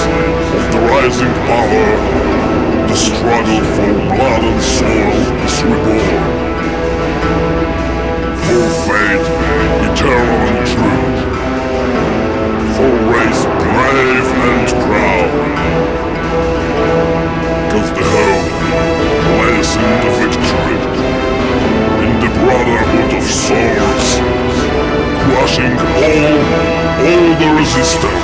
of the rising power, the struggle for blood and soil is reborn. For fate, eternal and true. For race brave and proud. Cause the hope lies in the victory, in the brotherhood of swords, crushing all, all the resistance.